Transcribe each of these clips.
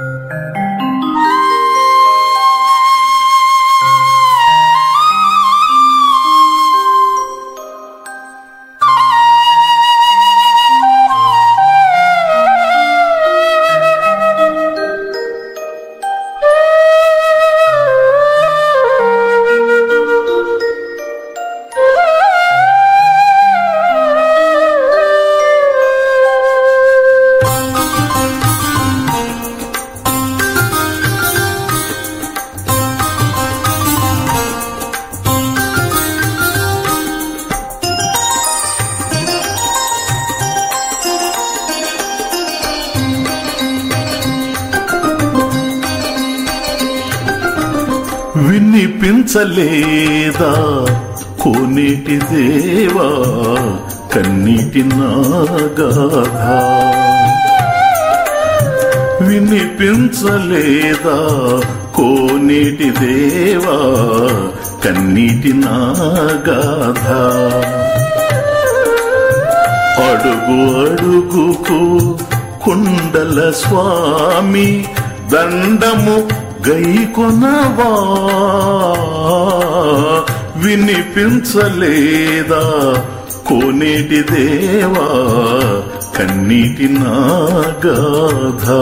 Música వినిపించలేదా కోనేటి దేవా కన్నీటి నాగాధ. వినిపించలేదా? కోనేటి దేవా కన్నీటి నాగాధ. అడుగు అడుగుకు కుండల స్వామి దండము గైకొనవా వినిపించలేదా? కోనేటి దేవా? కన్నీటి నాగాధా?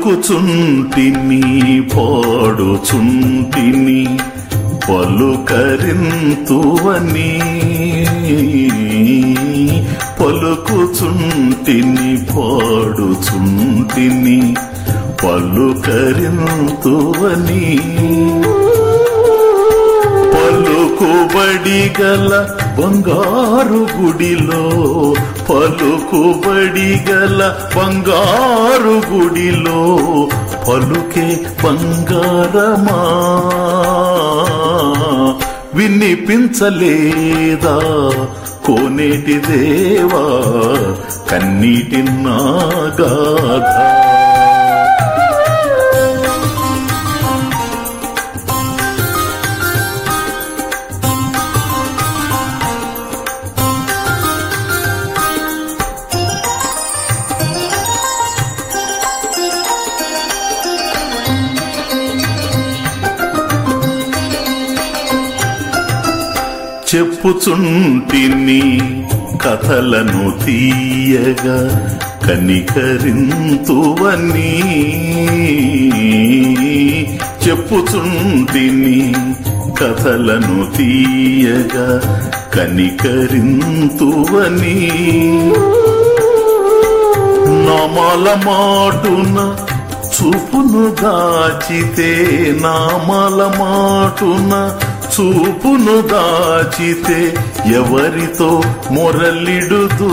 పలుకుచుంటిని పాడుచుంటిని పలుకరింతువని. పలుకుచుంటిని పాడుచుంటిని పలుకరింతువని. పలుకుబడి గల బంగారు గుడిలో పలుకుబడి గల బంగారు గుడిలో పలుకే బంగారమా? వినిపించలేదా కోనేటి దేవా? కన్నీటి నాగాధా? చెప్పుచుంటిని కథలను తీయగా కనికరింతువని. చెప్పుచుంటిని కథలను తీయగా కనికరింతువని. నామాల మాటున చూపును దాచితే నామాల మాటున చూపును దాచితే ఎవరితో మొరలిడుతూ?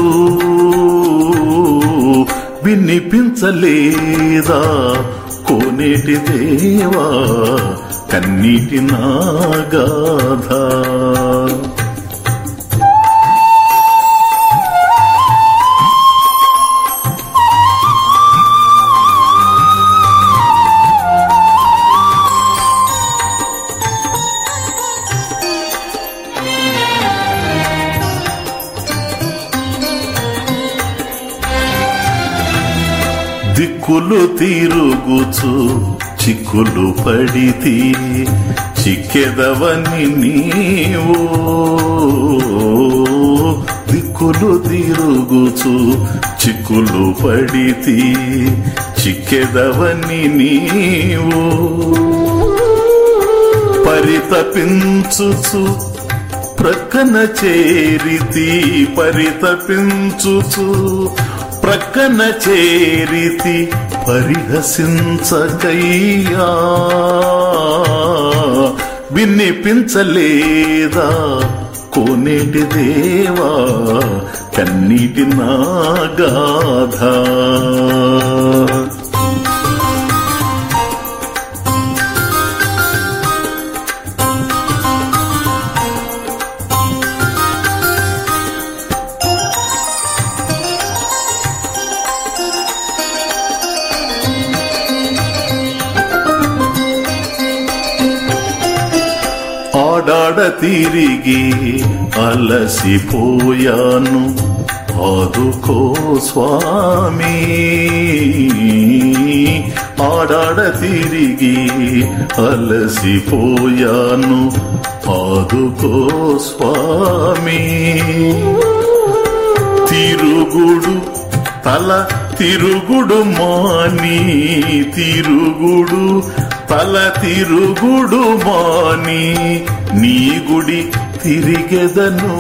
వినిపించలేదా? కోనేటి దేవా కన్నీటి నాగాధ? చిక్కులు తిరుగుచు చిక్కులు పడితే చిక్కెదవని నీవు. దిక్కులు తిరుగుచు చిక్కులు పడితే చిక్కెదవని నీవు. పరితపించుచు ప్రక్కన చేరితి పరితపించుచు ప్రక్కన చేరితి పరిహసించకయ్యా. వినిపించలేదా కోనేటి దేవా కన్నీటి నాగాధ. కాడ తిరిగి అలసిపోయాను. ఆదుకో స్వామి. ఆడాడ తిరిగి అలసిపోయాను. ఆదుకో స్వామి. తిరుగుడు తల తిరుగుడు మాని తిరుగుడు తల తిరుగుడు మాని నీ గుడి తిరిగెదను.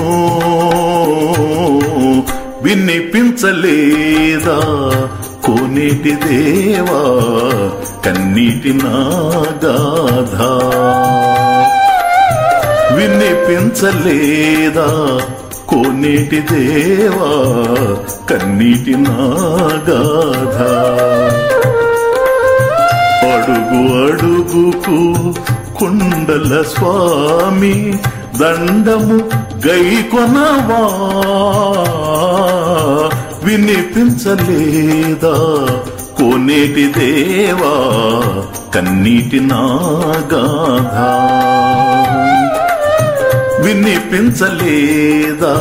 వినిపించలేదా కోనేటి దేవా కన్నీటి నాగాధ వినిపించలేదా కోనేటి దేవా కన్నీటి నాగాధ అడుగుకు కుండల స్వామి దండము గైకొనవా వినిపించలేదా కోనేటి దేవా? కన్నీటి నాగాధ. వినిపించలేదా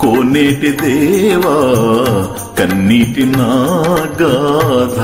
కోనేటి దేవా? కన్నీటి నాగాధ.